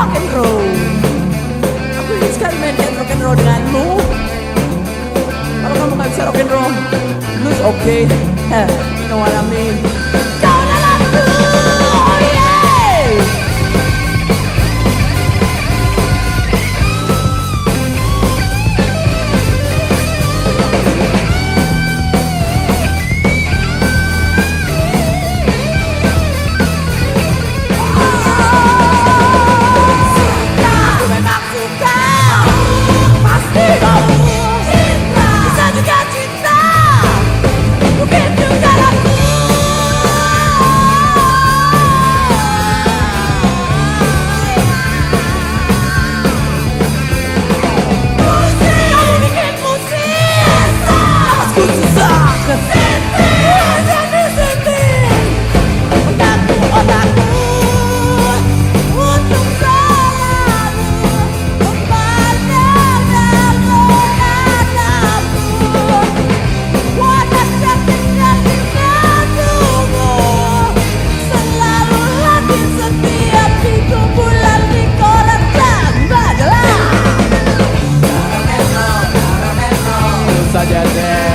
rock and roll. Aku eksperimenkan rock and roll denganmu. Kalau kamu nggak bisa rock and roll, blues oke. Okay. You know what I mean? Sadia Zé.